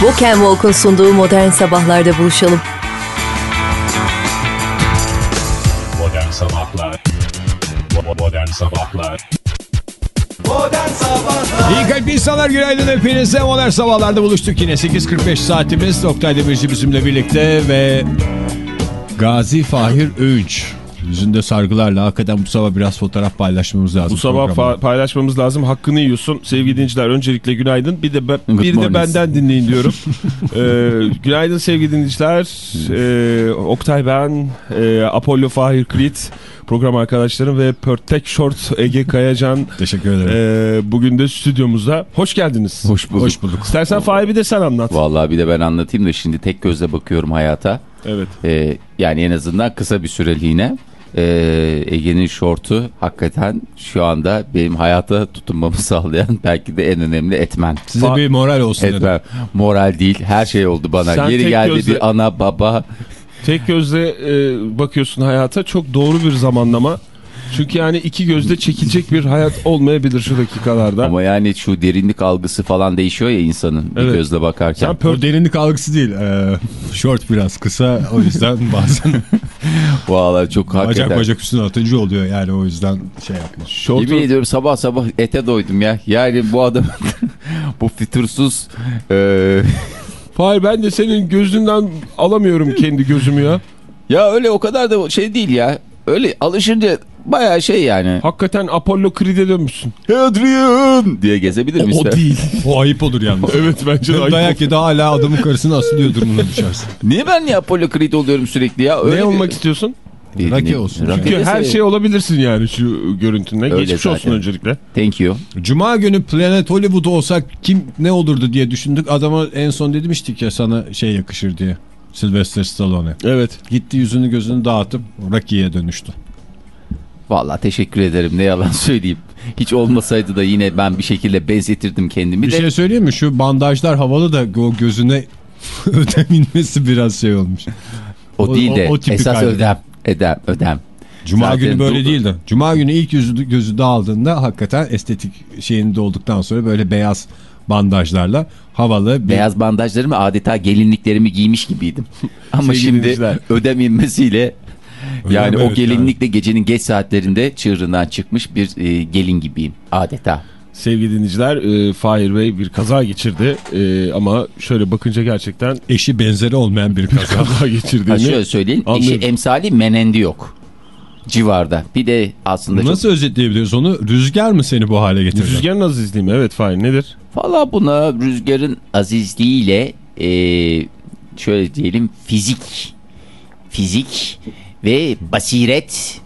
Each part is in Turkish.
Walk and Walk'un sunduğu Modern Sabahlar'da buluşalım. Modern Sabahlar Modern Sabahlar İyi kalp insanlar günaydın hepinize. Modern sabahlarda buluştuk yine 8.45 saatimiz. Oktay Demirci bizimle birlikte ve Gazi Fahir Öğünç. Yüzünde sargılarla hakikaten bu sabah biraz fotoğraf paylaşmamız lazım. Bu sabah fa- paylaşmamız lazım. Hakkını yiyorsun. Sevgili dinleyiciler öncelikle günaydın. Bir de Good bir de benden dinleyin diyorum. ee, günaydın sevgili dinleyiciler. Ee, Oktay ben, e, Apollo Fahir Krit, program arkadaşlarım ve Pörtek Short Ege Kayacan Teşekkür ederim. e, bugün de stüdyomuzda. Hoş geldiniz. Hoş bulduk. Hoş bulduk. İstersen Fahir bir de sen anlat. Vallahi bir de ben anlatayım da şimdi tek gözle bakıyorum hayata. Evet. Ee, yani en azından kısa bir süreliğine. Ee, Ege'nin şortu hakikaten şu anda benim hayata tutunmamı sağlayan belki de en önemli etmen. Size Fa- bir moral olsun dedim. Etmen. Moral değil her şey oldu bana. Sen tek geldi gözle- bir ana baba. Tek gözle e, bakıyorsun hayata. Çok doğru bir zamanlama. Çünkü yani iki gözle çekilecek bir hayat olmayabilir şu dakikalarda. Ama yani şu derinlik algısı falan değişiyor ya insanın bir Evet. gözle bakarken. Sen pör O derinlik algısı değil. Ee, short biraz kısa. O yüzden bazen Vallahi çok hakikaten. bacak bacak üstüne atıcı oluyor. Yani o yüzden şey yapma. şortu Yemin ediyorum sabah sabah ete doydum ya. Yani bu adam bu fütursuz e, Hayır ben de senin gözünden alamıyorum kendi gözümü ya. ya öyle o kadar da şey değil ya. Öyle alışınca bayağı şey yani. Hakikaten Apollo Creed'e dönmüşsün. Adrian diye gezebilir misin? O değil. O ayıp olur yalnız. evet bence de ayıp. Dayak yedi hala adamın karısını asılıyor durumuna düşersin. Niye ben niye Apollo Creed oluyorum sürekli ya? Öyle Ne bir- olmak istiyorsun? Bir- Rocky ne- olsun. Rocky Çünkü her şey olabilirsin yani şu görüntünle. Öyle Geçmiş olsun zaten. öncelikle. Thank you. Cuma günü Planet Hollywood olsak kim ne olurdu diye düşündük. Adama en son demiştik ya sana şey yakışır diye. Sylvester Stallone. Evet. Gitti yüzünü gözünü dağıtıp Rocky'ye dönüştü. Vallahi teşekkür ederim ne yalan söyleyeyim. Hiç olmasaydı da yine ben bir şekilde benzetirdim kendimi Bir de. şey söyleyeyim mi? Şu bandajlar havalı da o gözüne ödem inmesi biraz şey olmuş. o, o- değil de o- o esas hali. ödem. Ödem, ödem. Cuma Zaten günü böyle dolu- değildi. Cuma günü ilk yüzü gözü dağıldığında hakikaten estetik şeyinde olduktan sonra böyle beyaz bandajlarla havalı bir Beyaz bandajlarımı adeta gelinliklerimi giymiş gibiydim. Ama Sevgili şimdi dinleyiciler. ödem inmesiyle yani Ödem, o gelinlikle gecenin geç saatlerinde çığırından çıkmış bir e, gelin gibiyim adeta. Sevgili dinleyiciler e, Fahir Bey bir kaza geçirdi. E, ama şöyle bakınca gerçekten eşi benzeri olmayan bir kaza. kaza Ha geçirdiğini. şöyle söyleyeyim eşi Anlıyorum. emsali menendi yok civarda. Bir de aslında çok... Nasıl özetleyebiliriz onu? Rüzgar mı seni bu hale getirdi? Rüzgarın azizliği mi? Evet Fahir nedir? Valla buna rüzgarın azizliğiyle e, şöyle diyelim fizik, fizik ve basiret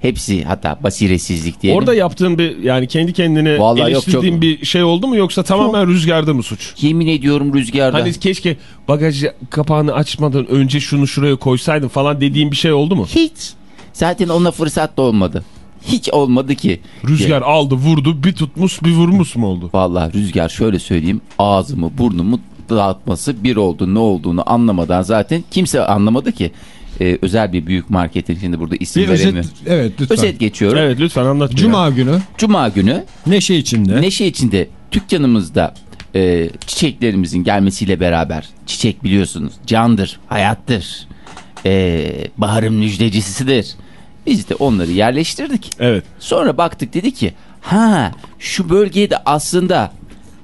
hepsi hatta basiretsizlik diyelim. Orada yaptığın bir yani kendi kendine Vallahi yok, çok- bir şey oldu mu yoksa tamamen rüzgarda mı suç? Yemin ediyorum rüzgarda. Hani keşke bagaj kapağını açmadan önce şunu şuraya koysaydın falan dediğin bir şey oldu mu? Hiç. Zaten ona fırsat da olmadı. Hiç olmadı ki. Rüzgar aldı vurdu bir tutmuş bir vurmuş mu oldu? Vallahi rüzgar şöyle söyleyeyim ağzımı burnumu dağıtması bir oldu ne olduğunu anlamadan zaten kimse anlamadı ki. Ee, özel bir büyük marketin şimdi burada isim Bir özet, evet lütfen. Özet geçiyorum. Evet lütfen anlat. Cuma günü Cuma günü neşe içinde. neşe içinde dükkanımızda e, çiçeklerimizin gelmesiyle beraber çiçek biliyorsunuz candır, hayattır, e, baharın müjdecisidir. Biz de onları yerleştirdik. Evet. Sonra baktık dedi ki ha şu bölgeye de aslında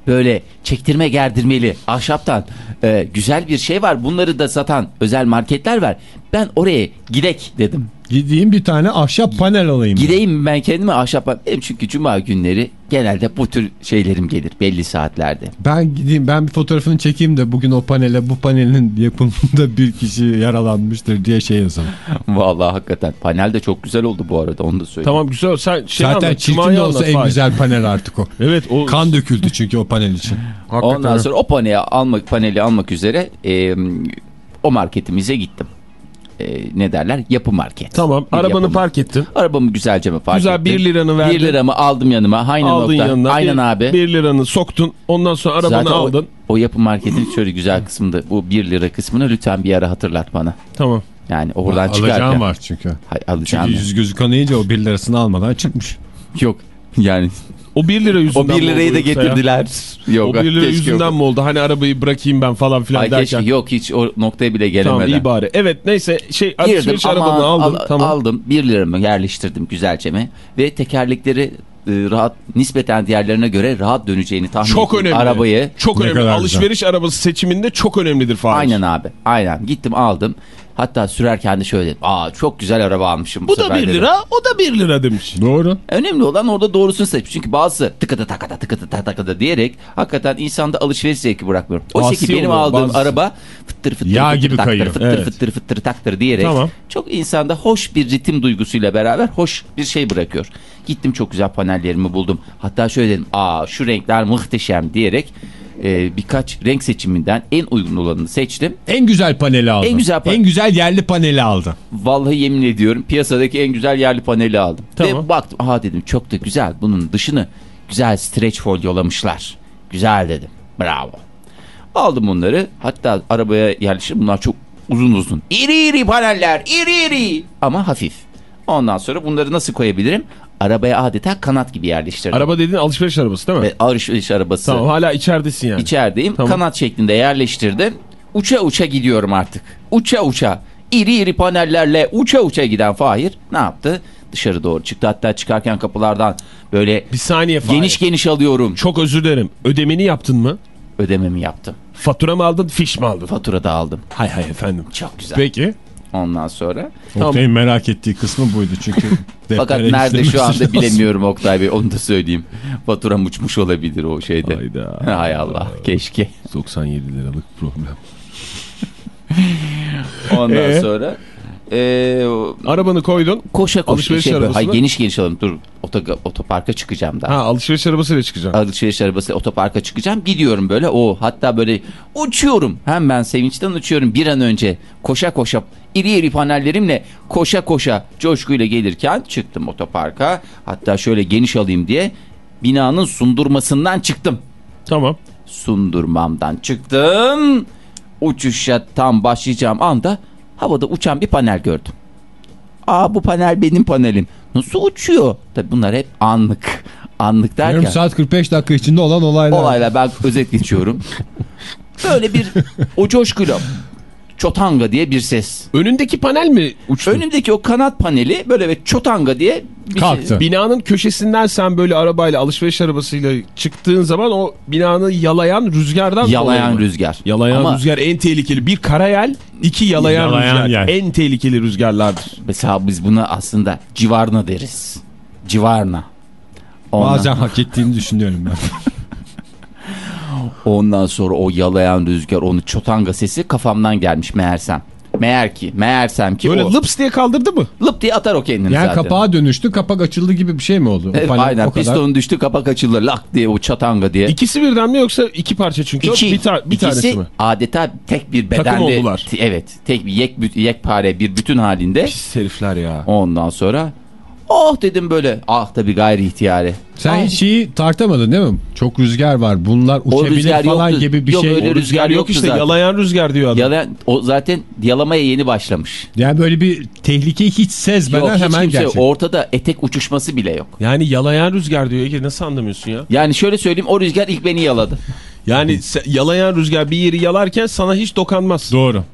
böyle çektirme gerdirmeli ahşaptan e, güzel bir şey var. Bunları da satan özel marketler var. Ben oraya gidek dedim. Gideyim bir tane ahşap panel alayım. Gideyim ben kendime ahşap benim çünkü cuma günleri genelde bu tür şeylerim gelir belli saatlerde. Ben gideyim ben bir fotoğrafını çekeyim de bugün o panele bu panelin yapımında bir kişi yaralanmıştır diye şey yazalım. Vallahi hakikaten panel de çok güzel oldu bu arada onu da söyleyeyim. Tamam güzel sen şey Zaten anlat. çirkin de olsa en güzel panel artık o. Evet o Kan döküldü çünkü o panel için. hakikaten. Ondan sonra o paneli almak paneli almak üzere e, o marketimize gittim. E, ne derler? Yapı market. Tamam Bir arabanı yapı- park ettin. Arabamı güzelce mi park Güzel ettim. 1 liranı verdin. 1 liramı aldım yanıma. Aynen Aldın nokta. yanına. Aynen bir, abi. 1 liranı soktun. Ondan sonra arabanı Zaten o- aldın. O, yapı marketin şöyle güzel kısmında bu 1 lira kısmını lütfen bir ara hatırlat bana. Tamam. Yani oradan Alacağım çıkarken. var çünkü. Hay, alacağım. Çünkü yüz gözü kanayınca o bir lirasını almadan çıkmış. Yok yani O 1 lira yüzünden O 1 mi lirayı oldu da ya? getirdiler. Yok, O 1 lira yüzünden yok. mi oldu? Hani arabayı bırakayım ben falan filan Ay derken. keşke yok hiç o noktaya bile Tamam gelemeden. iyi bari. Evet neyse şey Girdim alışveriş aman, arabanı aldın. al- tamam. aldım 1 liramı yerleştirdim güzelceme ve tekerlekleri e, rahat nispeten diğerlerine göre rahat döneceğini tahmin Çok ettiğim önemli. arabayı Çok Ne önemli. Alışveriş arabası seçiminde çok önemlidir Fahir. aynen abi aynen gittim aldım hatta sürerken de şöyle dedim aa çok güzel araba almışım bu, Bu da sefer 1 dedim. lira, o da 1 lira demiş. Doğru. Önemli olan orada doğrusunu seç. Çünkü bazısı tıkıdı takada tıkıdı takada diyerek hakikaten insanda alışveriş zevki bırakmıyor. Ki Asi benim oluyor aldığım bazısı. araba fıttır fıttır Yağ fıttır gibi taktır, kayıyor. fıttır Evet. fıttır fıttır taktır diyerek Tamam. çok insanda hoş bir ritim duygusuyla beraber hoş bir şey bırakıyor. Gittim çok güzel panellerimi buldum. Hatta şöyle dedim aa şu renkler muhteşem diyerek e, birkaç renk seçiminden en uygun olanını seçtim. En güzel paneli aldı. En güzel pan- En güzel yerli paneli aldı. Vallahi yemin ediyorum piyasadaki en güzel yerli paneli aldım. Tamam. Ve baktım aha dedim çok da güzel bunun dışını güzel streç folyolamışlar. Güzel dedim bravo. Aldım bunları hatta arabaya yerleştirdim bunlar çok uzun uzun. İri iri paneller iri iri ama hafif. Ondan sonra bunları nasıl koyabilirim? Arabaya adeta kanat gibi yerleştirdim. Araba dediğin alışveriş arabası değil mi? Ve alışveriş arabası. Tamam hala içeridesin yani. İçerideyim. Tamam. Kanat şeklinde yerleştirdim. Uça uça gidiyorum artık. Uça uça. İri iri panellerle uça uça giden Fahir ne yaptı? Dışarı doğru çıktı. Hatta çıkarken kapılardan böyle Bir saniye Fahir. geniş geniş alıyorum. Çok özür dilerim. Ödemeni yaptın mı? Ödememi yaptım. Fatura mı aldın, fiş mi aldın? Fatura da aldım. Hay hay efendim. Çok güzel. Peki. Ondan sonra. Oktay'ın merak ettiği kısmı buydu çünkü. Fakat nerede şu anda lazım. bilemiyorum Oktay Bey. Onu da söyleyeyim. Faturam uçmuş olabilir o şeyde. Hayda. Hay Allah. Keşke. 97 liralık problem. Ondan Ee? sonra. O- Arabanı koydun. koşa koşa. Alışveriş Şey, böyle- arabası hayır, geniş geniş alalım. Dur otoga- otoparka çıkacağım daha. Ha alışveriş arabasıyla çıkacaksın. alışveriş arabası otoparka çıkacağım. Gidiyorum böyle o hatta böyle uçuyorum. Hem ben sevinçten uçuyorum bir an önce koşa koşa iri iri panellerimle koşa koşa coşkuyla gelirken çıktım otoparka. Hatta şöyle geniş alayım diye binanın sundurmasından çıktım. Tamam. Sundurmamdan çıktım. Uçuşa tam başlayacağım anda havada uçan bir panel gördüm. Aa bu panel benim panelim. Nasıl uçuyor? Tabii bunlar hep anlık. Anlık derken. Yarım saat 45 dakika içinde olan olaylar. Olayla ben özet geçiyorum. Böyle bir o coşkuyla çotanga diye bir ses. Önündeki panel mi uçtu? Önümdeki o kanat paneli böyle bir çotanga diye bir Kalktı. şey. Binanın köşesinden sen böyle arabayla alışveriş arabasıyla çıktığın zaman o binanı yalayan rüzgardan Yalayan rüzgar. Yalayan Ama rüzgar en tehlikeli. Bir karayel, iki yalayan, Yalayan rüzgar. yel. En tehlikeli rüzgarlardır. mesela biz buna aslında civarna deriz. Civarna. Ondan, Bazen hak ettiğini düşünüyorum ben. ondan sonra o yalayan rüzgar onu çotanga sesi kafamdan gelmiş meğersem. Meğer ki, meğersem ki Böyle o lıps diye kaldırdı mı? lıp diye atar o kendini Yani zaten. kapağa dönüştü kapak açıldı gibi bir şey mi oldu? O Evet, panel aynen o kadar- piston düştü kapak açıldı lak diye o çatanga diye. İkisi birden mi yoksa iki parça çünkü? İki, bir, ta- bir ikisi tanesi mi? adeta tek bir Takım bedende. oldular. T- Evet tek bir yek, yekpare bir bütün halinde. Pis herifler ya. Ondan sonra oh dedim böyle ah tabii gayri ihtiyari. Sen hiç şeyi tartamadın değil mi? Çok rüzgar var bunlar uçabilir falan yoktu. gibi bir Yok, şey. öyle rüzgar rüzgar yok işte zaten. yalayan rüzgar diyor adam. Yala, o zaten yalamaya yeni başlamış. Yani böyle bir tehlikeyi hiç sezmeden Yok hiç hemen kimse gerçek. ortada etek uçuşması bile yok. Yani yalayan rüzgar diyor Ege nasıl anlamıyorsun ya? Yani şöyle söyleyeyim o rüzgar ilk beni yaladı. Yani yalayan rüzgar bir yeri yalarken sana hiç dokanmaz. Doğru.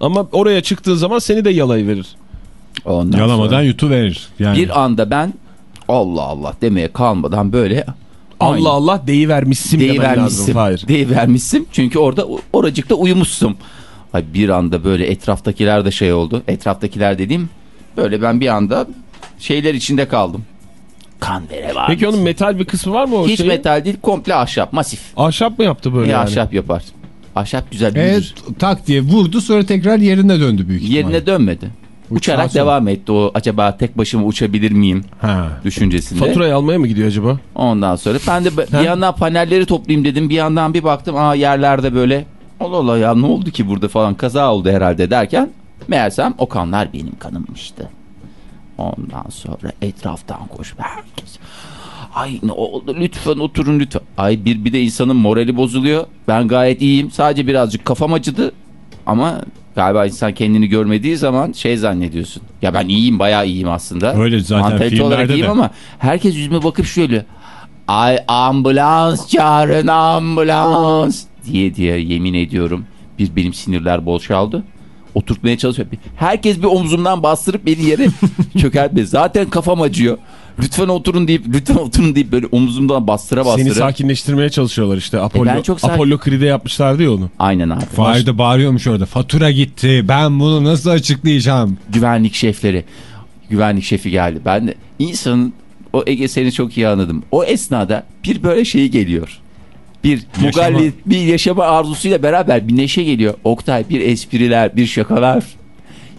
Ama oraya çıktığın zaman seni de yalayıverir. Ondan Yalamadan sonra yutu verir. Yani. bir anda ben Allah Allah demeye kalmadan böyle Allah Allah deyivermişsin demen lazım. deyivermişsin. Hayır. Deyivermişsin çünkü orada oracıkta uyumuşsun. Ay bir anda böyle etraftakiler de şey oldu. Etraftakiler dediğim böyle ben bir anda şeyler içinde kaldım. Kan vere var. Peki onun metal bir kısmı var mı o Hiç şeyin? metal değil komple ahşap masif. Ahşap mı yaptı böyle Ne yani? ahşap yapar. Ahşap güzel bir Evet tak diye vurdu sonra tekrar yerine döndü büyük ihtimalle. Yerine dönmedi. Uçarak sonra. devam etti o acaba tek başıma uçabilir miyim Ha. düşüncesinde. Faturayı almaya mı gidiyor acaba? Ondan sonra ben de bir yandan panelleri toplayayım dedim. Bir yandan bir baktım aa yerlerde böyle Allah Allah ya ne oldu ki burada falan kaza oldu herhalde derken meğersem o kanlar benim kanımmıştı. Ondan sonra etraftan koş herkes. Ay ne oldu lütfen oturun lütfen. Ay bir bir de insanın morali bozuluyor. Ben gayet iyiyim. Sadece birazcık kafam acıdı. Ama galiba insan kendini görmediği zaman şey zannediyorsun. Ya ben iyiyim bayağı iyiyim aslında. Öyle zaten Mantalite olarak iyiyim de. ama herkes yüzüme bakıp şöyle. Ay ambulans çağırın ambulans diye diye yemin ediyorum. Bir benim sinirler boşaldı. Oturtmaya çalışıyor. Herkes bir omzumdan bastırıp beni yere çökertme. Zaten kafam acıyor. Lütfen oturun deyip lütfen oturun deyip böyle omzumdan bastıra bastıra. Seni sakinleştirmeye çalışıyorlar işte. Apollo, ben çok sakin- Apollo Creed'e yapmışlardı ya onu. Aynen abi. Fahir de bağırıyormuş orada. Fatura gitti. Ben bunu nasıl açıklayacağım? güvenlik şefleri. Güvenlik şefi geldi. Ben de insanın o Ege seni çok iyi anladım. O esnada bir böyle şey geliyor. Bir mugalli, bir yaşama arzusuyla beraber bir neşe geliyor. Oktay bir espriler, bir şakalar.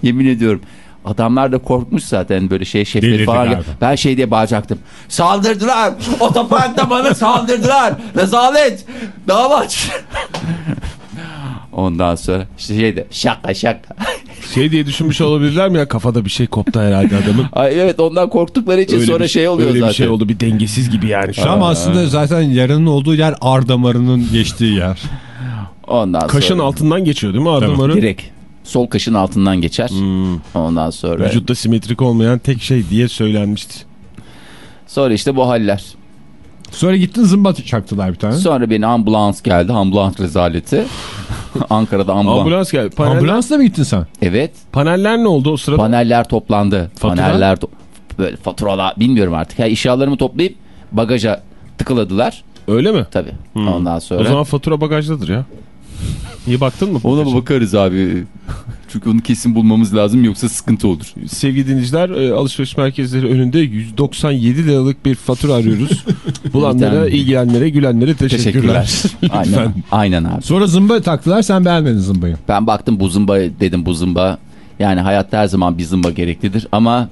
Yemin ediyorum. Adamlar da korkmuş zaten böyle şey şefleri Delirdi falan. galiba. Ben şey diye bağıracaktım. Saldırdılar. Otoparkta bana saldırdılar. Rezalet. Davat. Ondan sonra işte şey de şaka şaka. Şey diye düşünmüş olabilirler mi ya kafada bir şey koptu herhalde adamın. Ay evet ondan korktukları için Öyle sonra bir, şey oluyor öyle zaten. bir şey oldu bir dengesiz gibi yani. Şu. Ama aslında zaten yaranın olduğu yer ar damarının geçtiği yer. Ondan Kaşın sonra altından geçiyor değil mi adamların? direkt sol kaşın altından geçer. Ondan sonra Vücutta simetrik olmayan tek şey diye söylenmişti. sonra işte bu haller. Sonra gittin zımba çaktılar bir tane. Sonra beni ambulans geldi. Ambulans rezaleti. Ankara'da ambulans. Ambulans geldi. Panel, Ambulansla mı gittin sen? Evet. Paneller ne oldu o sırada? Paneller toplandı. Fatura? Paneller to- böyle faturalar bilmiyorum artık. Yani eşyalarımı toplayıp bagaja tıkıladılar. Öyle mi? Tabii. Ondan sonra. O zaman fatura bagajdadır ya. İyi baktın mı? Ona bagaja? bakarız abi. Çünkü onu kesin bulmamız lazım yoksa sıkıntı olur. Sevgili dinleyiciler e, alışveriş merkezleri önünde 197 liralık bir fatura arıyoruz. Bulanlara, ilgilenenlere, gülenlere teşekkürler. Teşekkürler. Aynen. Aynen abi. Sonra zımba taktılar sen beğenmedin zımbayı. Ben baktım bu zımba dedim bu zımba. Yani hayatta her zaman bir zımba gereklidir ama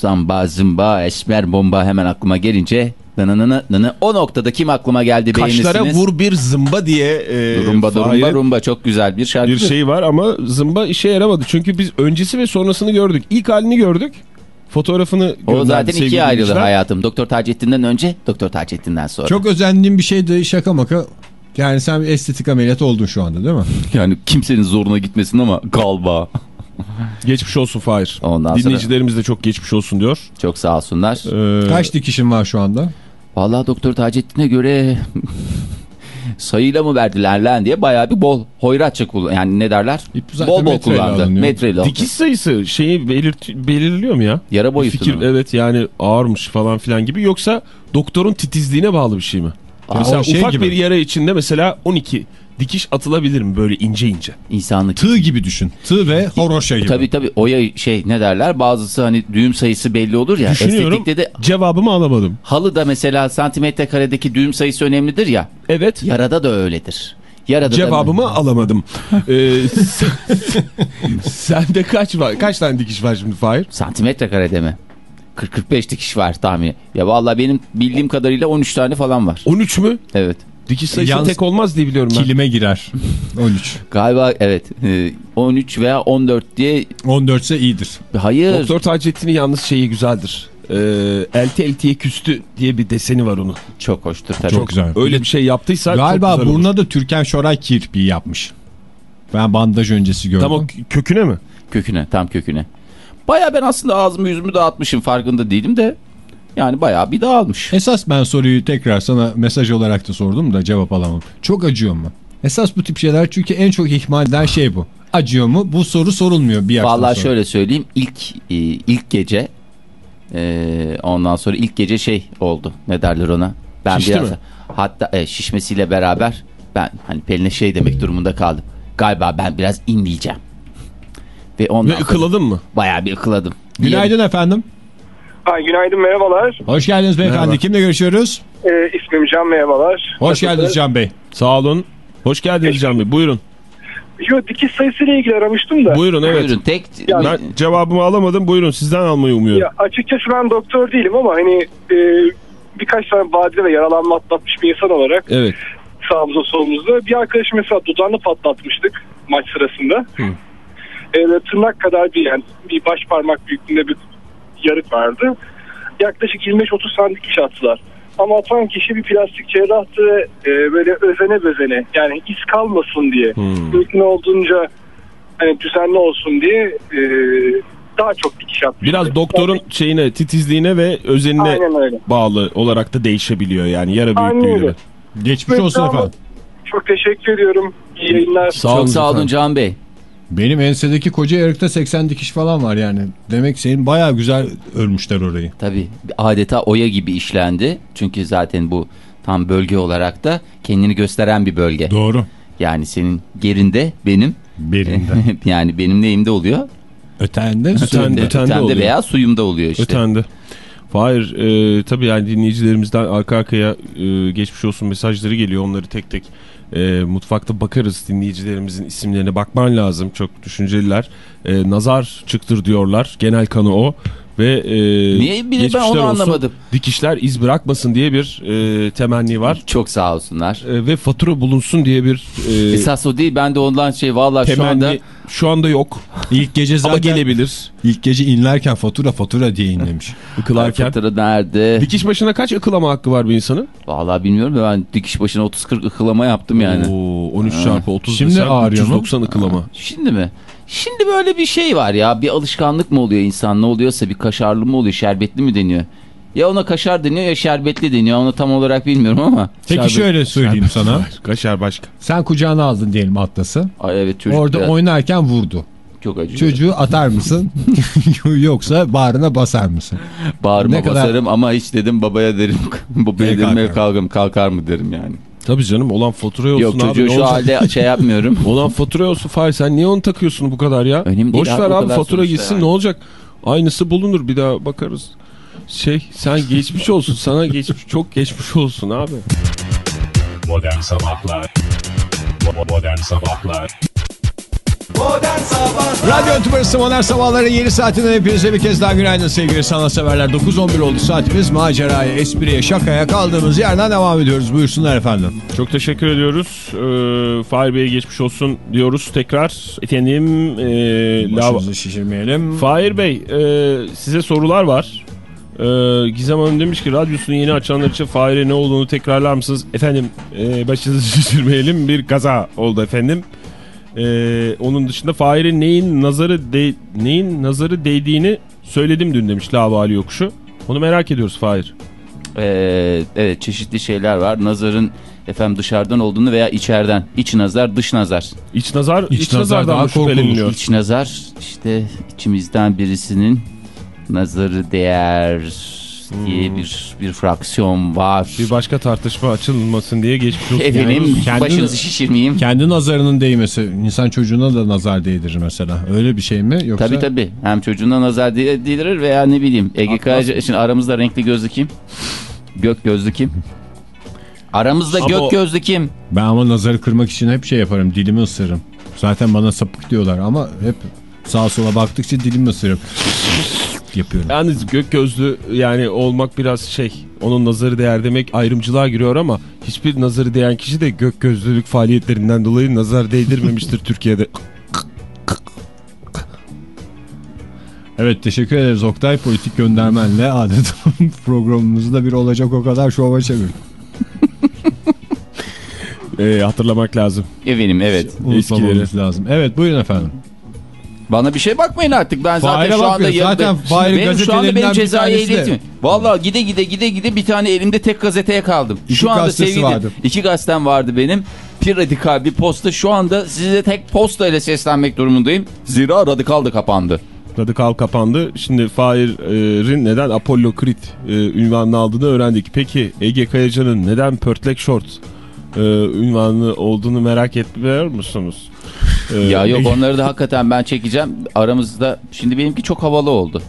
zamba, zımba, esmer bomba hemen aklıma gelince nınınını nını o noktada kim aklıma geldi Kaşlara beğenirsiniz. vur bir zımba diye e, Rumba da rumba rumba çok güzel bir şarkı. bir şey var ama zımba işe yaramadı. Çünkü biz öncesi ve sonrasını gördük. İlk halini gördük. Fotoğrafını o zaten ikiye ayrılır hayatım. Doktor Taceddin'den önce, Doktor Taceddin'den sonra. Çok özendiğim bir şeydi şaka maka. Yani sen bir estetik ameliyatı oldun şu anda değil mi? Yani kimsenin zoruna gitmesin ama galiba. Geçmiş olsun Fahir. Ondan sonra- Dinleyicilerimiz de çok geçmiş olsun diyor. Çok sağ olsunlar. Ee, Kaç dikişin var şu anda? Vallahi Doktor Taceddin'e göre sayıyla mı verdiler lan diye bayağı bir bol hoyratça kullan yani ne derler? Bol bol kullandı. alınıyor. Metreyle. dikiş sayısı şeyi belirt belirliyor mu ya? Yara boyutunu. fikir evet yani ağırmış falan filan gibi yoksa doktorun titizliğine bağlı bir şey mi? Aa, mesela şey ufak gibi. bir yara içinde mesela 12 dikiş atılabilir mi böyle ince ince? İnsanlık. Tığ gibi düşün. Tığ ve horoşa gibi. Tabii tabii oya şey ne derler bazısı hani düğüm sayısı belli olur ya. Düşünüyorum de cevabımı alamadım. halıda mesela santimetre karedeki düğüm sayısı önemlidir ya. Evet Yarada da öyledir. Yarada cevabımı da... alamadım. ee, sen- sende kaç var? Kaç tane dikiş var şimdi Fahir? Santimetre karede mi? 40-45 dikiş var tahmin. Ya vallahi benim bildiğim kadarıyla 13 tane falan var. 13 mü? Evet. Dikiş sayısı Yalnız tek olmaz diye biliyorum ben. Kilime girer. 13. Galiba evet. Ee, 13 veya 14 diye 14 ise iyidir. hayır. Doktor Taceddin'in yalnız şeyi güzeldir. Ee, elti eltiye küstü diye bir deseni var onun. Çok hoştur tabii. Çok güzel. Öyle bir şey yaptıysa Galiba çok güzel olur. burnuna da Türkan Şoray kirpiği yapmış. Ben bandaj öncesi gördüm. Tam o köküne mi? Köküne tam köküne. Baya ben aslında ağzımı yüzümü dağıtmışım farkında değilim de. Yani baya bir dağılmış. Esas ben soruyu tekrar sana mesaj olarak da sordum da cevap alamam. Çok acıyor mu? Esas bu tip şeyler çünkü en çok ihmal edilen şey bu. Acıyor mu? Bu soru sorulmuyor bir yaştan Vallahi sonra. şöyle söyleyeyim ilk e, ilk gece e, ondan sonra ilk gece şey oldu. Ne derler ona? Ben Şişti biraz mi? hatta e, şişmesiyle beraber ben hani Pelin'e şey demek durumunda kaldım. Galiba ben biraz inleyeceğim. Ve ondan Ve ıkıladın mı? bayağı bir ıkıladım. Günaydın efendim. Ha, günaydın merhabalar. Hoş geldiniz beyefendi. Merhaba. Kimle görüşüyoruz? Ee, ismim Can merhabalar. Hoş geldiniz Can Bey. Sağ olun. Hoş geldiniz Can Bey. Buyurun. Yo, dikiş sayısıyla ilgili aramıştım da. Buyurun evet. Buyurun tek Ya Ben cevabımı alamadım. Buyurun sizden almayı umuyorum. Ya, açıkçası ben doktor değilim ama hani e, birkaç tane badire ve yaralanma atlatmış bir insan olarak Evet. sağımızda solumuzda bir arkadaşım mesela dudağını patlatmıştık maç sırasında. E, ve tırnak kadar bir yani bir baş parmak büyüklüğünde bir yarık vardı. Yaklaşık 25-30 santim dikiş attılar. Ama atan kişi bir plastik cerrahtı ve e, böyle özene bezene yani iz kalmasın diye Hmm. mümkün olduğunca hani düzenli olsun diye e, daha çok dikiş atmıştı. Biraz doktorun şeyine, titizliğine ve özenine bağlı olarak da değişebiliyor yani yara Aynen büyüklüğü. öyle. Geçmiş olsun Sağ olun. efendim. Çok teşekkür ediyorum. İyi yayınlar. Sağ olun Çok sağ olun efendim. Can Bey. Benim ensedeki koca yarıkta 80 dikiş falan var yani. Demek senin bayağı güzel örmüşler orayı. Tabii adeta oya gibi işlendi. Çünkü zaten bu tam bölge olarak da kendini gösteren bir bölge. Doğru. Yani senin gerinde benim Belinde. yani benim neyimde oluyor? Ötende Öten- Ötende, ötende oluyor. veya suyumda oluyor işte. Ötende. Hayır e, tabii yani dinleyicilerimizden arka arkaya e, geçmiş olsun mesajları geliyor onları tek tek e, mutfakta bakarız dinleyicilerimizin isimlerine bakman lazım. Çok düşünceliler. E, nazar çıktır diyorlar. Genel kanı o ve e, Niye bir ben onu olsun, anlamadım. dikişler iz bırakmasın diye bir e, temenni var Çok sağ olsunlar. E, ve fatura bulunsun diye bir e, Esas o değil ben de ondan şey vallahi şu temenni anda şu anda yok İlk gece ama zaten gelebilir ilk gece inlerken fatura fatura diye inlemiş. ıkılarken. fatura nerede? Dikiş başına kaç ıkılama hakkı var bir insanın? Vallahi bilmiyorum da ben dikiş başına 30-40 ıkılama yaptım yani. Oo, 13 çarpı 30 Şimdi ağrıyor mu? 390 ıkılama. Şimdi mi? Şimdi böyle bir şey var ya bir alışkanlık mı oluyor insan ne oluyorsa bir kaşarlı mı oluyor şerbetli mi deniyor? Ya ona kaşar deniyor ya şerbetli deniyor onu tam olarak bilmiyorum ama. Peki Şerbet- şöyle söyleyeyim sana. Kaşar başka. Sen kucağına aldın diyelim Atlas'ı. Ay evet çocuk Orada biraz oynarken vurdu. çok acıyor. Çocuğu atar mısın? Yoksa bağrına basar mısın? Bağrıma ne kadar- basarım ama hiç dedim babaya derim. babaya derim kalkar. eve kalkım kalkar mı derim yani. Tabii canım olan faturaya olsun Yok abi. çocuğu ne şu halde şey yapmıyorum. Olan faturaya olsun Fahir sen niye onu takıyorsun bu kadar ya? Önemli Boş abi, ver abi fatura gitsin yani. ne olacak? Aynısı bulunur bir daha bakarız. Şey sen geçmiş olsun sana geçmiş çok geçmiş olsun abi. Modern Sabahlar Bo- Modern Sabahlar Radyo Tübrüsü Modern Sabahları yeni saatinden hepinize bir kez daha günaydın sevgili sanatseverler. 9.11 oldu saatimiz. Maceraya, espriye, şakaya kaldığımız yerden devam ediyoruz. Buyursunlar efendim. Çok teşekkür ediyoruz. Ee, Fahir Bey'e geçmiş olsun diyoruz tekrar. Efendim e, lava... Başımızı şişirmeyelim. Fahir Bey e, size sorular var. E, Gizem Hanım demiş ki radyosunu yeni açanlar için Fahir'e ne olduğunu tekrarlar mısınız? Efendim e, başınızı şişirmeyelim bir kaza oldu efendim. E, onun dışında Fahir'in neyin nazarı de, neyin nazarı değdiğini söyledim dün demiş Lavali Yokuşu. Onu merak ediyoruz Fahir. Ee, evet çeşitli şeyler var. Nazarın efendim dışarıdan olduğunu veya içeriden. İç nazar, dış nazar. İç nazar, İç iç, nazar nazardan daha mı şüpheleniyor? İç nazar işte içimizden birisinin nazarı değer diye bir bir fraksiyon var. Hmm. Bir başka tartışma açılmasın diye geçmiş olsun. Efendim Kendi- başınızı şişirmeyeyim. Kendi nazarının değmesi insan çocuğuna da nazar değdirir mesela. Öyle bir şey mi? Yoksa Tabii tabii. Hem çocuğuna nazar değ- değdirir veya ne bileyim. Ege Kayaca, şimdi aramızda renkli gözlü kim? Gök gözlü kim? Aramızda Ama gök gözlü kim? ben ama nazarı kırmak için hep şey yaparım. Dilimi ısırırım. Zaten bana sapık diyorlar ama hep sağa sola baktıkça dilimi ısırırım. Yapıyorum. Yalnız gök gözlü yani olmak biraz şey onun nazarı değer demek ayrımcılığa giriyor ama hiçbir nazarı değen kişi de gök gözlülük faaliyetlerinden dolayı nazar değdirmemiştir Türkiye'de. Evet teşekkür ederiz Oktay. Politik göndermenle adeta programımızı da bir olacak o kadar şova çevir. Ee, hatırlamak lazım. Efendim evet. Unutmamamız lazım. Evet buyurun efendim. Bana bir şey bakmayın artık. Ben zaten Fahir'e şu anda yarıda- Zaten Fahir'in benim şu anda benim cezai ehliyetim. Valla gide gide gide gide bir tane elimde tek gazeteye kaldım. İki şu anda sevgili vardı. iki gazetem vardı benim. Bir radikal bir posta. Şu anda size tek posta ile seslenmek durumundayım. Zira radikal da kapandı. Radikal kapandı. Şimdi Fahir'in neden Apollo Creed e, ünvanını aldığını öğrendik. Peki Ege Kayacan'ın neden Pörtlek Short e, ünvanı olduğunu merak etmiyor musunuz? E, Ya yok onları da hakikaten ben çekeceğim. Aramızda şimdi benimki çok havalı oldu.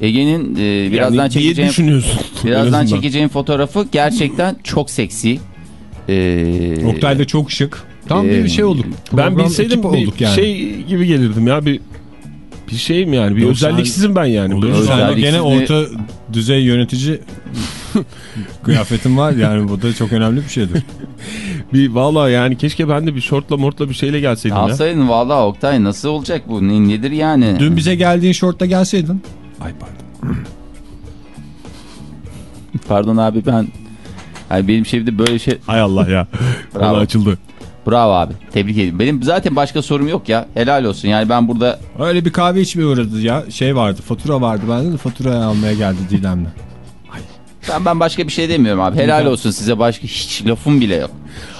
Ege'nin e, birazdan yani çekeceğim düşünüyorsun. birazdan çekeceğim fotoğrafı gerçekten çok seksi. Ee, Oktay da çok şık. Tam Ee, bir şey olduk. Ben bilseydim olduk yani. şey gibi gelirdim ya bir bir şey mi yani bir Yok, özelliksizim ben yani. Olur. Böyle- Sen de Özelliksiz gene orta düzey yönetici kıyafetin var yani bu da çok önemli bir şeydir. Bir valla yani keşke ben de bir şortla mortla bir şeyle gelseydim ya. Alsaydın valla Oktay nasıl olacak bu? Ne, nedir yani? Dün bize geldiğin şortla gelseydin. Ay pardon. Pardon abi ben yani benim şeyde böyle şey Hay Allah ya. Bravo. Açıldı. Bravo abi. Tebrik ederim. Benim zaten başka sorum yok ya. Helal olsun. Yani ben burada Öyle bir kahve içmeye uğradı ya. Şey vardı fatura vardı bende de faturayı almaya geldi Dilem'le. Ben, ben başka bir şey demiyorum abi. Helal olsun size başka hiç lafım bile yok.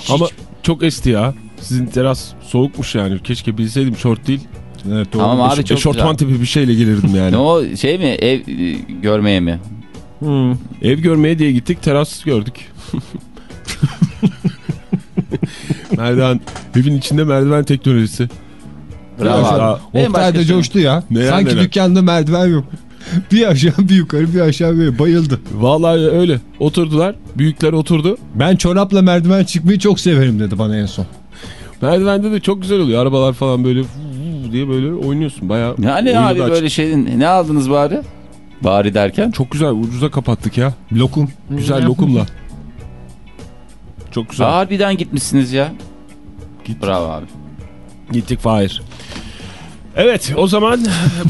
Hiç. Ama çok esti ya. Sizin teras soğukmuş yani. Keşke bilseydim şort değil. Evet, doğru. Tamam abi çok Eşortman güzel. tipi bir şeyle gelirdim yani. Ne o şey mi ev e, görmeye mi? Ev görmeye diye gittik teras gördük. merdiven, evin içinde merdiven teknolojisi. Bravo Benim Oktay da coştu ya. Neler Sanki neler. dükkanda merdiven yok. bir aşağı bir yukarı bir aşağı bir bayıldı. Vallahi öyle. Oturdular. Büyükler oturdu. Ben çorapla merdiven çıkmayı çok severim dedi bana en son. Merdivende de çok güzel oluyor. Arabalar falan böyle diye böyle oynuyorsun. Bayağı Yani abi böyle şeyin ne aldınız bari? Bari derken. Çok güzel ucuza kapattık ya. Lokum. Güzel lokumla. Çok güzel. Harbiden gitmişsiniz ya. Git. Bravo abi. Gittik Fahir. Evet o zaman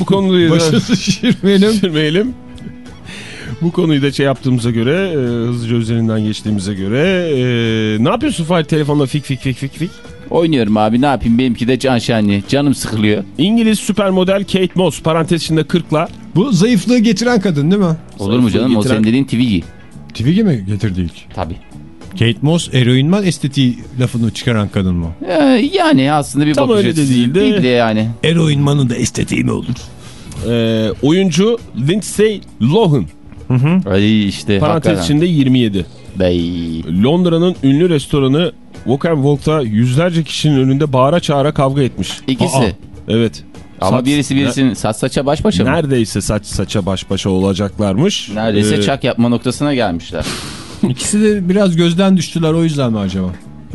bu konuyu da Başını şişirmeyelim. sürmeyelim. Bu konuyu da şey yaptığımıza göre, e, hızlıca üzerinden geçtiğimize göre e, ne yapıyorsun Fahir telefonla fik fik fik fik fik? Oynuyorum abi ne yapayım benimki de can şenli. Canım sıkılıyor. İngiliz süper model Kate Moss parantez içinde 40'la Bu zayıflığı getiren kadın değil mi? Olur mu canım o getiren- senin dediğin Twiggy. Twiggy mi getirdi ilk? Tabii. Kate Moss eroinman estetiği lafını çıkaran kadın mı? Ee, yani aslında bir Tam bakış öyle de açısı değil de- Değil de yani. Eroinmanın da estetiği mi olur? e, oyuncu Lindsay Lohan Ay işte parantez hakikaten. içinde 27. Bey. Londra'nın ünlü restoranı Walk and Walk'ta yüzlerce kişinin önünde bağıra çağıra kavga etmiş. İkisi. Aa, evet. Ama Saç- birisi birisinin saç saça baş başa mı? Neredeyse saç saça baş başa olacaklarmış. Neredeyse Ee, çak yapma noktasına gelmişler. İkisi de biraz gözden düştüler o yüzden mi acaba?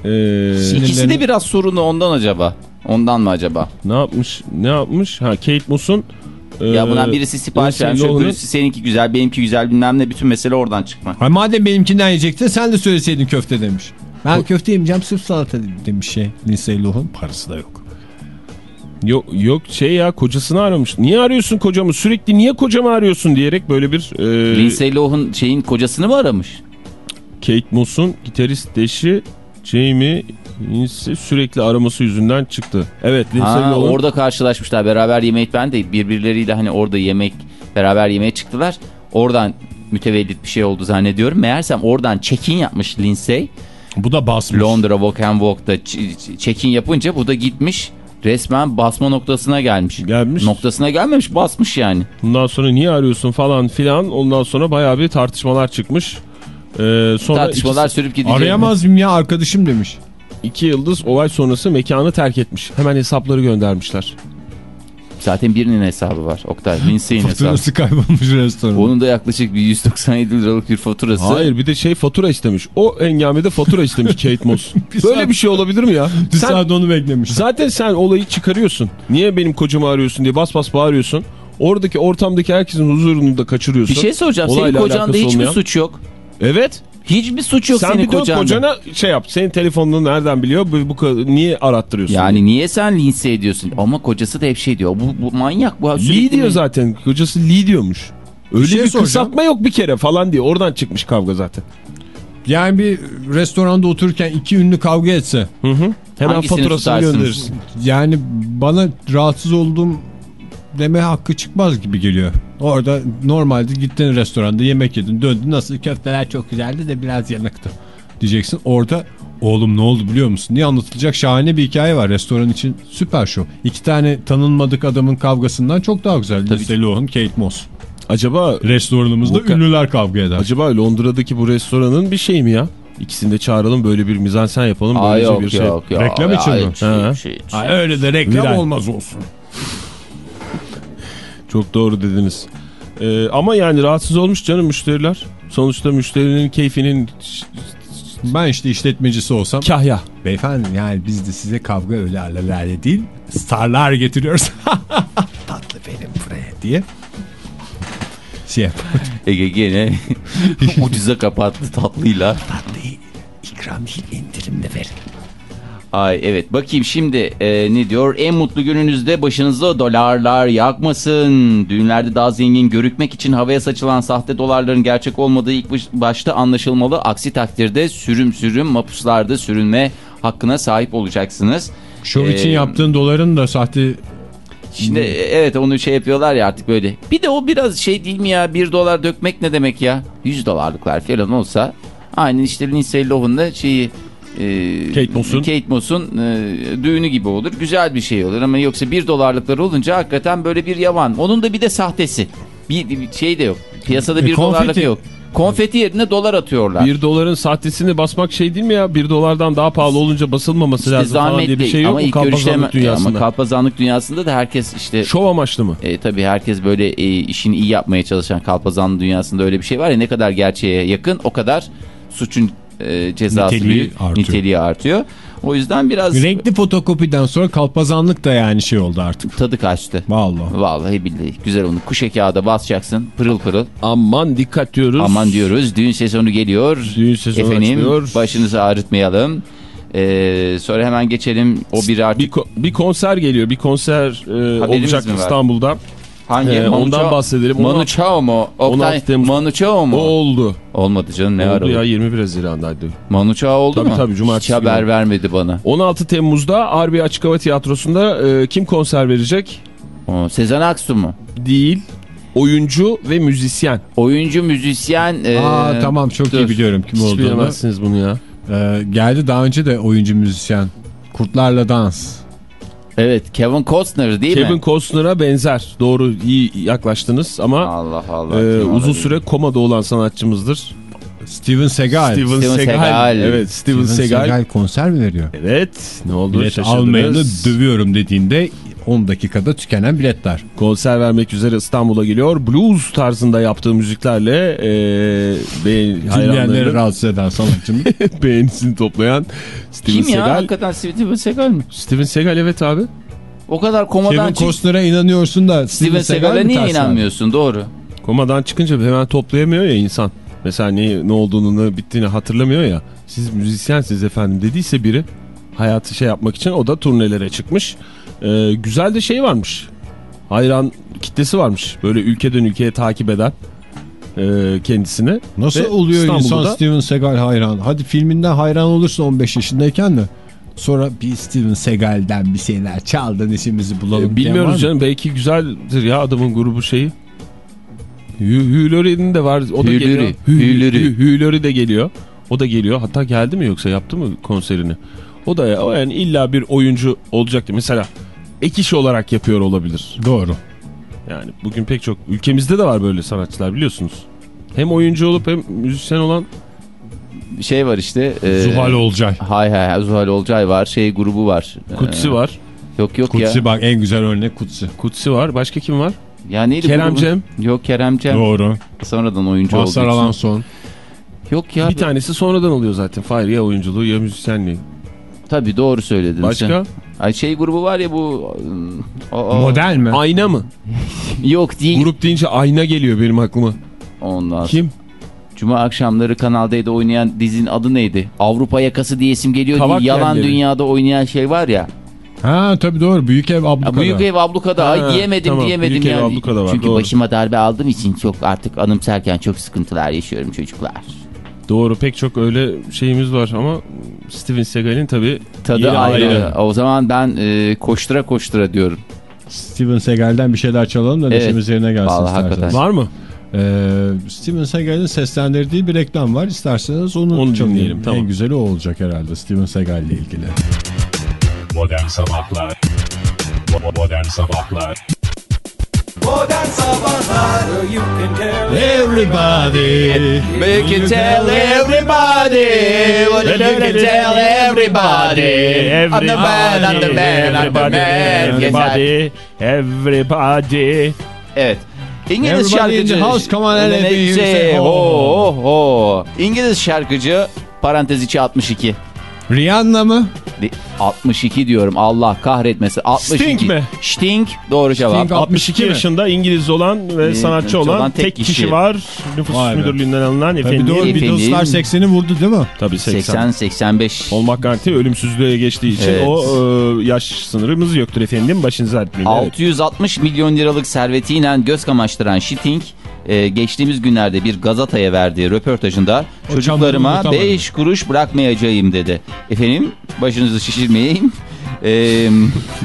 ee, İkisi de biraz sorunu ondan acaba. Ondan mı acaba? ne yapmış? Ne yapmış? Ha Kate Moss'un e, ya bundan birisi sipariş Lindsay vermiş, öbürüsü seninki güzel, benimki güzel bilmem ne bütün mesele oradan çıkma. Ha, madem benimkinden yiyecektin sen de söyleseydin köfte demiş. Ben köfte yemeyeceğim sırf salata demiş şey. Lindsay Lohan parası da yok. Yok, yok şey ya kocasını aramış. Niye arıyorsun kocamı? Sürekli niye kocamı arıyorsun diyerek böyle bir e, Lindsay Lohan şeyin kocasını mı aramış? Kate Moss'un gitarist eşi Jamie Lindsay sürekli araması yüzünden çıktı. Evet Lindsay Ha, Lohan orada karşılaşmışlar beraber yemek ben de birbirleriyle hani orada yemek beraber yemeğe çıktılar. Oradan mütevellit bir şey oldu zannediyorum. Meğersem oradan check-in yapmış Lindsay. Bu da basmış. Londra Walk and Walk'ta check-in yapınca bu da gitmiş resmen basma noktasına gelmiş. gelmiş. Noktasına gelmemiş basmış yani. Bundan sonra niye arıyorsun falan filan. Ondan sonra bayağı bir tartışmalar çıkmış. Ee, sonra Tartışmalar sürüp gidecek. Arayamaz mıyım ya arkadaşım demiş. iki, yıldız olay sonrası mekanı terk etmiş. Hemen hesapları göndermişler. Zaten birinin hesabı var Oktay. Lindsay'in hesabı. Faturası kaybolmuş restoran. Onun da yaklaşık bir 197 liralık bir faturası. Hayır bir de şey fatura istemiş. O engamede fatura istemiş Kate Moss. Böyle bir şey olabilir mi ya? Bir Sen, saat onu beklemiş. zaten sen olayı çıkarıyorsun. Niye benim kocamı arıyorsun diye bas bas bağırıyorsun. Oradaki ortamdaki herkesin huzurunu da kaçırıyorsun. Bir şey soracağım. Senin Olayla kocanda alakası hiç mi suç yok? Evet. Hiçbir suç yok sen senin bir de kocanda. kocana şey yap. Senin telefonunu nereden biliyor? Bu, bu niye arattırıyorsun? Yani niye sen Lindsay ediyorsun? Ama kocası da hep şey diyor. Bu, bu manyak bu. Lee diyor mi- zaten. Kocası Lee diyormuş. Öyle şey bir, kısaltma yok bir kere falan diye. Oradan çıkmış kavga zaten. Yani bir restoranda otururken iki ünlü kavga etse. Hı hı. Hemen Hangisini faturasını tutarsınız? gönderirsin. Yani bana rahatsız olduğum deme hakkı çıkmaz gibi geliyor. Orada normalde gittin restoranda yemek yedin döndün nasıl köfteler çok güzeldi de biraz yanıktı diyeceksin. Orada oğlum ne oldu biliyor musun diye anlatılacak şahane bir hikaye var restoran için süper show. İki tane tanınmadık adamın kavgasından çok daha güzel. Lindsay Lohan, Kate Moss. Acaba Restoranımızda Bu- ünlüler kavga eder. acaba Londra'daki bu restoranın bir şey mi ya? İkisini de çağıralım böyle bir mizansen yapalım. Aa, Böylece yok, bir şey. yok, yok. Reklam için mi? Ha. şey, şey. Ha, öyle de reklam Viral. olmaz olsun. Çok doğru dediniz. Ee, ama yani rahatsız olmuş canım müşteriler. Sonuçta müşterinin keyfinin Ben işte işletmecisi olsam kahya. Beyefendi yani biz de size kavga öyle alelade değil starlar getiriyoruz. Tatlı benim buraya diye. Şey. Ege gene ucuza kapattı tatlıyla. Tatlıyı ikram değil indirimle verin. Ay evet bakayım şimdi e, ne diyor en mutlu gününüzde başınızda dolarlar yakmasın. Düğünlerde daha zengin görükmek için havaya saçılan sahte dolarların gerçek olmadığı ilk baş- başta anlaşılmalı. Aksi takdirde sürüm sürüm mapuslarda sürünme hakkına sahip olacaksınız. Şov için Ee, yaptığın doların da sahte Şimdi evet onu şey yapıyorlar ya artık böyle. Bir de o biraz şey değil mi ya 1 dolar dökmek ne demek ya? 100 dolarlıklar falan olsa aynen işte Lindsay Lohan'la şeyi e, Kate Moss'un. Kate Moss'un e, düğünü gibi olur. Güzel bir şey olur ama yoksa 1 dolarlıklar olunca hakikaten böyle bir yavan. Onun da bir de sahtesi. Bir, bir şey de yok. Piyasada E, 1 dolarlık konfeti. yok. Konfeti yerine dolar atıyorlar. Bir doların sahtesini basmak şey değil mi ya? Bir dolardan daha pahalı olunca basılmaması İşte lazım falan diye bir şey yok ama mu ilk görüşte kalpazanlık dünyasında? ama kalpazanlık dünyasında da herkes işte Şov amaçlı mı? E, tabii herkes böyle e, işini iyi yapmaya çalışan kalpazanlı dünyasında öyle bir şey var ya ne kadar gerçeğe yakın o kadar suçun e, cezası Niteliği büyük, artıyor. niteliği artıyor. O yüzden biraz renkli fotokopiden sonra kalpazanlık da yani şey oldu artık. tadı kaçtı. Vallahi. Vallahi billahi güzel onu kuş kağıda basacaksın pırıl pırıl. Aman dikkat diyoruz. Aman diyoruz düğün sezonu geliyor. Düğün sezonu Efendim açılıyor. başınızı ağrıtmayalım. E, sonra hemen geçelim o bir artık Bir, ko- bir konser geliyor. Bir konser e, Haberimiz olacak? İstanbul'da. Hangi e, Manu ondan Chao- bahsedelim. Manu 16 Chao mu? Oktay 16 Temmuz. Manu Chao O mu? oldu. Olmadı canım ne oldu var ya o? 21 Haziran'daydı. Manu Chao oldu Tabii mu? tabii, cumartesi Hiç haber günü. vermedi bana. 16 Temmuz'da Harbi Açık Hava Tiyatrosu'nda e, kim konser verecek? O, Sezen Aksu mu? Değil. Oyuncu ve müzisyen. Oyuncu, müzisyen. e, Aa tamam çok dur. iyi biliyorum kim Hiç olduğunu. bilemezsiniz bunu ya. Ee, geldi daha önce de oyuncu müzisyen. Kurtlarla dans. Evet Kevin Costner değil Kevin mi? Costner'a benzer. Doğru iyi yaklaştınız ama Allah Allah. e, uzun süre komada olan sanatçımızdır. Steven Seagal. Steven, Steven Seagal. Seagal. Evet Steven, Seagal. konser mi veriyor? Evet. Ne oldu? Bilet almayanı dövüyorum dediğinde 10 dakikada tükenen biletler. Konser vermek üzere İstanbul'a geliyor. Blues tarzında yaptığı müziklerle e, Dinleyenleri rahatsız eden sanatçımız. beğenisini toplayan Steven Kim ya? Seagal. Hakikaten Steven Seagal mi? Steven Seagal evet abi. O kadar komadan Kevin. Costner'a inanıyorsun da Steven Seagal'e mi niye inanmıyorsun? Doğru. Komadan çıkınca hemen toplayamıyor ya insan. Mesela ne, ne olduğunu ne bittiğini hatırlamıyor ya. Siz müzisyensiniz efendim dediyse biri hayatı şey yapmak için o da turnelere çıkmış. Ee, güzel de şey varmış. Hayran kitlesi varmış. Böyle ülkeden ülkeye takip eden e, kendisini. Nasıl Ve oluyor insan İstanbul'da- Steven Seagal hayran? Hadi filminden hayran olursun 15 yaşındayken de. Sonra bir Steven Seagal'den bir şeyler çaldın işimizi bulalım. Ee, var bilmiyoruz canım belki güzeldir ya adamın grubu şeyi. Hü- Hülori'nin de var. O da Hülori, geliyor. Hülori. Hü- Hülori de geliyor. O da geliyor. Hatta geldi mi yoksa yaptı mı konserini? O da ya, o yani illa bir oyuncu olacaktı. Mesela ek iş olarak yapıyor olabilir. Doğru. Yani bugün pek çok ülkemizde de var böyle sanatçılar biliyorsunuz. Hem oyuncu olup hem müzisyen olan Şey var işte. E, Zuhal Olcay. Hay hay hay, Zuhal Olcay var. Şey grubu var. Kutsi Ee, var. Yok yok Kutsi ya. bak en güzel örnek Kutsi. Kutsi var. Başka kim var? Ya neydi Kerem grubu? Cem. Yok Kerem Cem. Doğru. Sonradan oyuncu Mazhar olduğu için. Alanson. Yok ya. bir tanesi sonradan oluyor zaten. Fahir ya oyunculuğu ya müzisyenliği. Tabii doğru söyledin. Başka? Ay şey grubu var ya bu. o- o- Model mi? Ayna mı? Yok değil. Grup deyince ayna geliyor benim aklıma. Ondan. Kim? Cuma akşamları Kanal D'de oynayan dizinin adı neydi? Avrupa yakası diye isim geliyor Kavak değil. Yalan Yerleri. dünyada oynayan şey var ya. Ha tabii doğru. Büyük ev ablukada. Ya Büyük ev ablukada. Ha, Ay diyemedim tamam. diyemedim Büyük ev yani. ablukada var, Çünkü doğru. başıma darbe aldığım için çok artık anımsarken çok sıkıntılar yaşıyorum çocuklar. Doğru pek çok öyle şeyimiz var ama Steven Seagal'in tabii Tadı yeri ayrı. O zaman ben e, koştura koştura diyorum. Steven Seagal'den bir şeyler çalalım da Evet. neşemiz yerine gelsin Vallahi isterseniz. hakikaten. Var mı? Ee, Steven Seagal'in seslendirdiği bir reklam var. İsterseniz onu, Onu çalalım. dinleyelim, tamam. En güzeli o olacak herhalde Steven Seagal ile ilgili. Modern Sabahlar Bo- Modern Sabahlar Everybody. You can tell everybody what you can tell everybody. I'm the man, I'm the man, I'm the man. Yes, I- Everybody, everybody. Evet. İngiliz Everybody in şarkıcı. house, come on and let me hear you say ho. ho, ho. İngiliz şarkıcı parantez içi 62. Rihanna mı? De- 62 diyorum Allah kahretmesin. 62. Sting mi? Sting doğru cevap. Sting 62 mi? yaşında İngiliz olan ve Ee, sanatçı olan olan tek kişi. kişi var. Nüfus Vay müdürlüğünden alınan Tabii efendim. doğru Efendim. Beatles'lar 80'i vurdu değil mi? Tabii 80. 80-85. Olmak garanti ölümsüzlüğe geçtiği için Evet. o e, yaş sınırımız yoktur efendim. Başınızı. Evet. 660 milyon liralık servetiyle göz kamaştıran Sting e, geçtiğimiz günlerde bir gazetaya verdiği röportajında O çocuklarıma çamuru unutamadım. 5 kuruş bırakmayacağım dedi. Efendim başınızı şişirmeyeyim. E,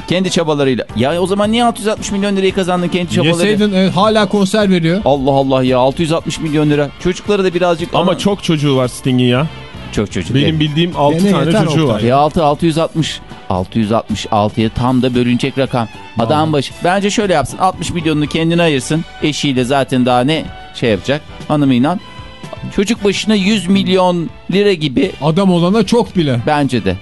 kendi çabalarıyla. Ya o zaman niye 660 milyon lirayı kazandın kendi çabalarıyla? Yeseydin evet, hala konser veriyor. Allah Allah ya 660 milyon lira. Çocukları da birazcık Ama çok çocuğu var Sting'in ya. çok çocuk. Benim bildiğim 6 Gene tane çocuğu var. E 6 660 666'ya tam da bölünecek rakam. Adam başı. Bence şöyle yapsın. 60 milyonunu kendine ayırsın. Eşiyle zaten daha ne şey yapacak hanımıyla. Çocuk başına 100 milyon lira gibi Adam olana çok bile. bence de.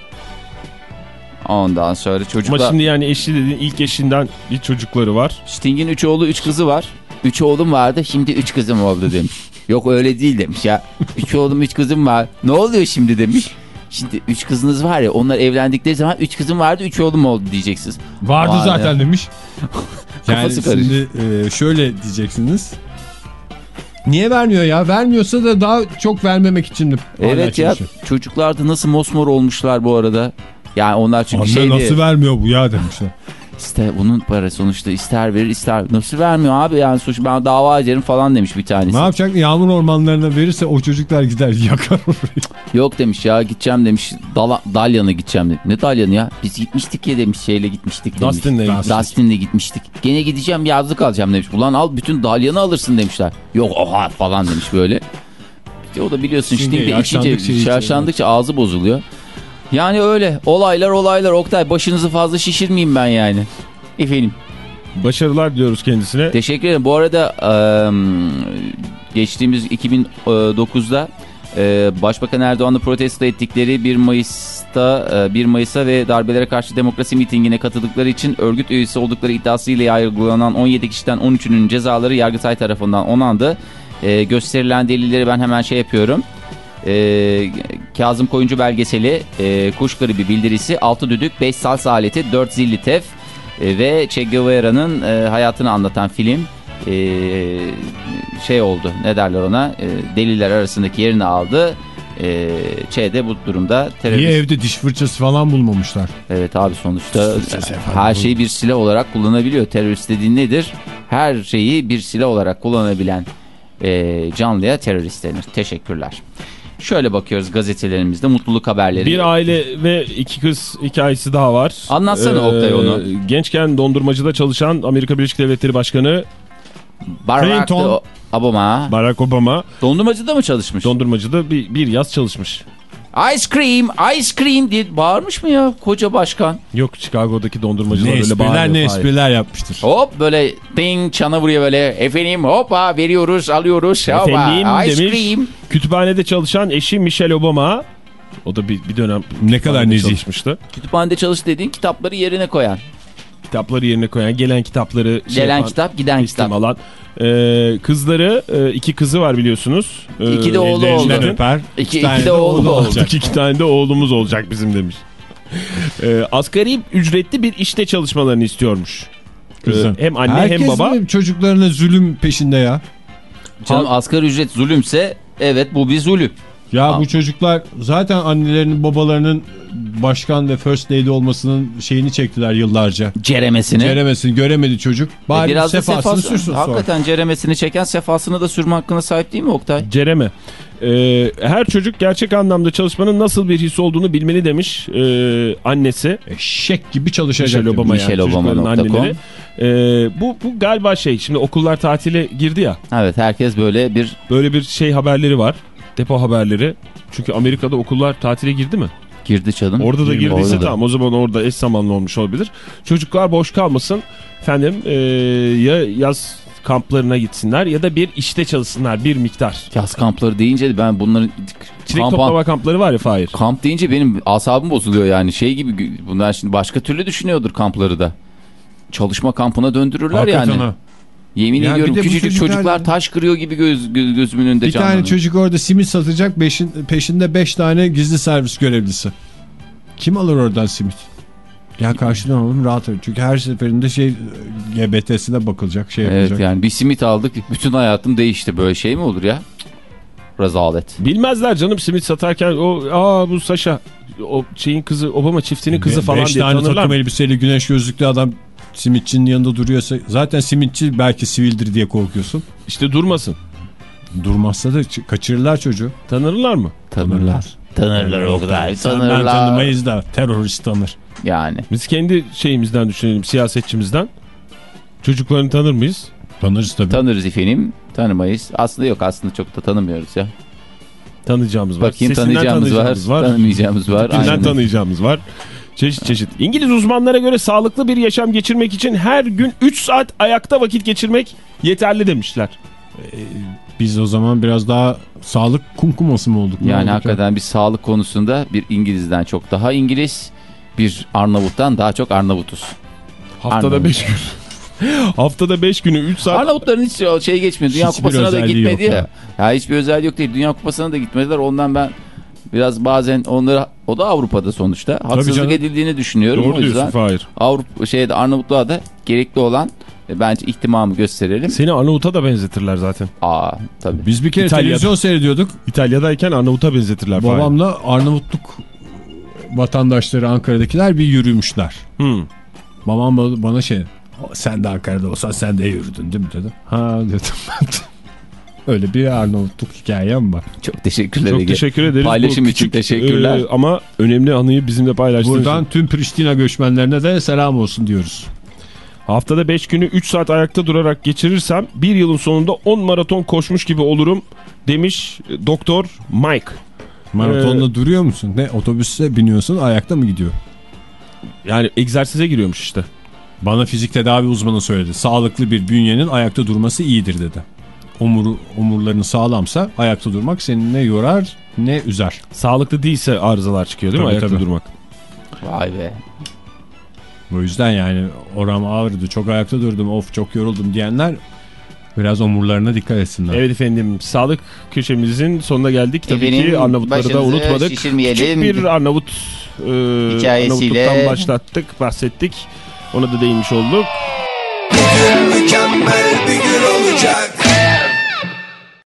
Ondan sonra Ama çocuklar... şimdi yani eşi dediğin ilk eşinden bir çocukları var. Sting'in 3 oğlu 3 kızı var. 3 oğlum vardı şimdi 3 kızım oldu demiş. Yok öyle değil demiş ya. 3 oğlum 3 kızım var. Ne oluyor şimdi demiş. Şimdi 3 kızınız var ya onlar evlendikleri zaman 3 kızım vardı 3 oğlum oldu diyeceksiniz. Vardı Vay zaten demiş. Yani şimdi e, şöyle diyeceksiniz. Niye vermiyor ya? Vermiyorsa da daha çok vermemek için de hala Evet ya çocuklar da nasıl mosmor olmuşlar bu arada. Yani onlar çünkü Anne nasıl vermiyor bu ya demişler. işte bunun para sonuçta ister verir ister nasıl vermiyor abi yani sonuç ben dava ederim falan demiş bir tanesi. ne yapacak? Yağmur ormanlarına verirse o çocuklar gider yakar orayı. Yok demiş ya gideceğim demiş Dala, Dalyan'a gideceğim demiş. Ne Dalyan'ı ya biz gitmiştik ya demiş şeyle gitmiştik demiş. Dustin'le gitmiştik. Dustin'le gitmiştik. Gene gideceğim yazlık alacağım demiş. Ulan al bütün Dalyan'ı alırsın demişler. Yok oha falan demiş böyle. O da biliyorsun Şimdi şimdi yaşlandıkça içince yaşlandıkça ağzı bozuluyor. Yani öyle olaylar olaylar Oktay başınızı fazla şişirmeyeyim ben yani. Efendim. Başarılar diliyoruz kendisine. Teşekkür ederim. Bu arada geçtiğimiz 2009'da eee, Başbakan Erdoğan'ı protesto ettikleri 1 Mayıs'ta eee, 1 Mayıs'a ve darbelere karşı demokrasi mitingine katıldıkları için örgüt üyesi oldukları iddiasıyla yargılanan 17 kişiden 13'ünün cezaları Yargıtay tarafından onandı. Gösterilen delilleri ben hemen şey yapıyorum. Eee Kazım Koyuncu belgeseli, eee, kuş gribi bildirisi, 6 düdük, 5 salsa aleti, 4 zilli tef, e, ve Che Guevara'nın e, hayatını anlatan film e, şey oldu ne derler ona e, deliller arasındaki yerini aldı. E, Che de bu durumda terörist. Niye evde diş fırçası falan bulmamışlar? Evet abi sonuçta her şeyi bir silah olarak kullanabiliyor. Terörist dediğin nedir? Her şeyi bir silah olarak kullanabilen e, canlıya terörist denir. Teşekkürler. Şöyle bakıyoruz gazetelerimizde mutluluk haberleri. Bir aile ve iki kız hikayesi daha var. Ee, Anlatsana Oktay onu. Gençken dondurmacıda çalışan Amerika Birleşik Devletleri Başkanı Barack Clinton. Obama. Barack Obama Dondurmacıda mı çalışmış? dondurmacıda bir, bir yaz çalışmış. Ice cream, ice cream diye bağırmış mı ya koca başkan? Yok Chicago'daki dondurmacılar Ne öyle espriler bağırıyor. ne espriler yapmıştır. Hop böyle ding çana vuruyor böyle. Efendim hoppa veriyoruz alıyoruz. Hoppa, Efendim ice demiş. cream. Kütüphanede çalışan eşi Michelle Obama. O da bir, bir dönem Ne kadar nezih. çalışmıştı. Kütüphanede çalış dediğin kitapları yerine koyan. Kitapları yerine koyan, gelen kitapları şey Gelen yapan, kitap giden kitap. alan. Ee, kızları, e, iki kızı var biliyorsunuz. Ee, İki de oğlu oldu. öper. İki, tane iki de oğlu oldu. olacak. İki tane de oğlumuz olacak bizim demiş. Ee, asgari ücretli bir işte çalışmalarını istiyormuş. Ee, hem anne Herkes hem baba. mi çocuklarına zulüm peşinde ya? Canım asgari ücret zulümse evet bu bir zulüm. Ya Aa. bu çocuklar zaten annelerinin babalarının başkan ve first lady olmasının şeyini çektiler yıllarca. Ceremesini. Ceremesini göremedi çocuk. E, Bari biraz da sefasını sefası. sürsün sonra. Hakikaten ceremesini çeken sefasını da sürme hakkına sahip değil mi Oktay? Cereme. Ee, her çocuk gerçek anlamda çalışmanın nasıl bir his olduğunu bilmeli demiş ee, annesi. Eşek gibi çalışacak. Michelle Obama yani Michelleobama.com. çocukların anneleri. Ee, bu, bu galiba şey şimdi okullar tatile girdi ya Evet herkes böyle bir böyle bir şey haberleri var. Depo haberleri. Çünkü Amerika'da okullar tatile girdi mi? girdi canım. Orada da girdiyse Orada da. tamam o zaman orada eş zamanlı olmuş olabilir. Çocuklar boş kalmasın. Efendim ee, ya yaz kamplarına gitsinler ya da bir işte çalışsınlar bir miktar. Yaz kampları deyince ben bunların Çilek kampa- toplama kampları var ya Fahir. Kamp deyince benim asabım bozuluyor yani şey gibi bunlar şimdi başka türlü düşünüyordur kampları da. Çalışma kampına döndürürler Hakikaten yani. ha. Yemin Ya ediyorum bir de bu küçücük çocuklar- çocuklar taş kırıyor gibi göz, göz, gözümün önünde Bir canlanıyor. tane çocuk orada simit satacak beşin, peşinde 5 tane gizli servis görevlisi. Kim alır oradan simit? Ya karşıdan alalım rahat ol. Çünkü her seferinde şey GBT'sine bakılacak şey Evet yapılacak. yani bir simit aldık bütün hayatım değişti böyle şey mi olur ya? Rezalet. Bilmezler canım simit satarken o aa bu Saşa o şeyin kızı Obama çiftinin kızı Be- falan beş diye tane tanırlar. takım mı? elbiseli güneş gözlüklü adam simitçinin yanında duruyorsa zaten simitçi belki sivildir diye korkuyorsun. İşte durmasın. Durmazsa da kaçırırlar çocuğu. Tanırlar mı? Tanırlar. Tanırlar o kadar. Ben Tanırlar. tanımayız da terörist tanır. Yani. Biz kendi şeyimizden düşünelim siyasetçimizden. Çocuklarını tanır mıyız? Tanırız tabii. Tanırız efendim. Tanımayız. Aslında yok aslında çok da tanımıyoruz ya. Tanıyacağımız var. Bakayım Sesinden tanıyacağımız var. tanıyacağımız var. Tanımayacağımız var. Tipinden tanıyacağımız var. Çeşit çeşit. İngiliz uzmanlara göre sağlıklı bir yaşam geçirmek için her gün 3 saat ayakta vakit geçirmek yeterli demişler. Biz o zaman biraz daha sağlık kumkuması mı olduk? Yani olduk ya? hakikaten bir sağlık konusunda bir İngiliz'den çok daha İngiliz, bir Arnavut'tan daha çok Arnavutuz. Haftada Arnavut. 5 gün. Haftada 5 günü 3 saat. Arnavutların hiç şey geçmiyor. Dünya Hiçbir Kupası'na da gitmedi ya. ya. ya. hiçbir özelliği yok değil. Dünya Kupası'na da gitmediler. Ondan ben biraz bazen onları o da Avrupa'da sonuçta haksızlık edildiğini düşünüyorum. Doğru o yüzden diyorsun Fahir. Avrupa şeyde Arnavutluğa da gerekli olan e, bence ihtimamı gösterelim. Seni Arnavut'a da benzetirler zaten. Aa tabii. Biz bir kere İtalya'da. televizyon seyrediyorduk. İtalya'dayken Arnavut'a benzetirler Fahir. Babamla Arnavutluk vatandaşları Ankara'dakiler bir yürümüşler. Hmm. Babam bana- şey sen de Ankara'da olsan sen de yürüdün değil mi dedi. Ha dedim ben. Öyle bir Arnavutluk hikayem var. Çok teşekkürler. Çok Ege. teşekkür ederiz. Paylaşım Bu için küçük, teşekkürler. e, ama önemli anıyı bizimle paylaştığınız için. Buradan tüm Priştina göçmenlerine de selam olsun diyoruz. Haftada 5 günü 3 saat ayakta durarak geçirirsem bir yılın sonunda 10 maraton koşmuş gibi olurum demiş e, doktor Mike. Maratonda Ee, duruyor musun? Ne otobüse biniyorsun ayakta mı gidiyor? Yani egzersize giriyormuş işte. Bana fizik tedavi uzmanı söyledi. Sağlıklı bir bünyenin ayakta durması iyidir dedi. Omur, omurların sağlamsa ayakta durmak seni ne yorar ne üzer. Sağlıklı değilse arızalar çıkıyor değil mi Tabii, ayakta tabii. durmak? Vay be. O yüzden yani oram ağrıdı çok ayakta durdum of çok yoruldum diyenler biraz omurlarına dikkat etsinler. Evet efendim sağlık köşemizin sonuna geldik. Tabii Efendim, ki Arnavutları da unutmadık. Küçük bir Arnavut e, Hikayesiyle. Arnavutluktan başlattık bahsettik. Ona da değinmiş olduk. Mükemmel bir gün olacak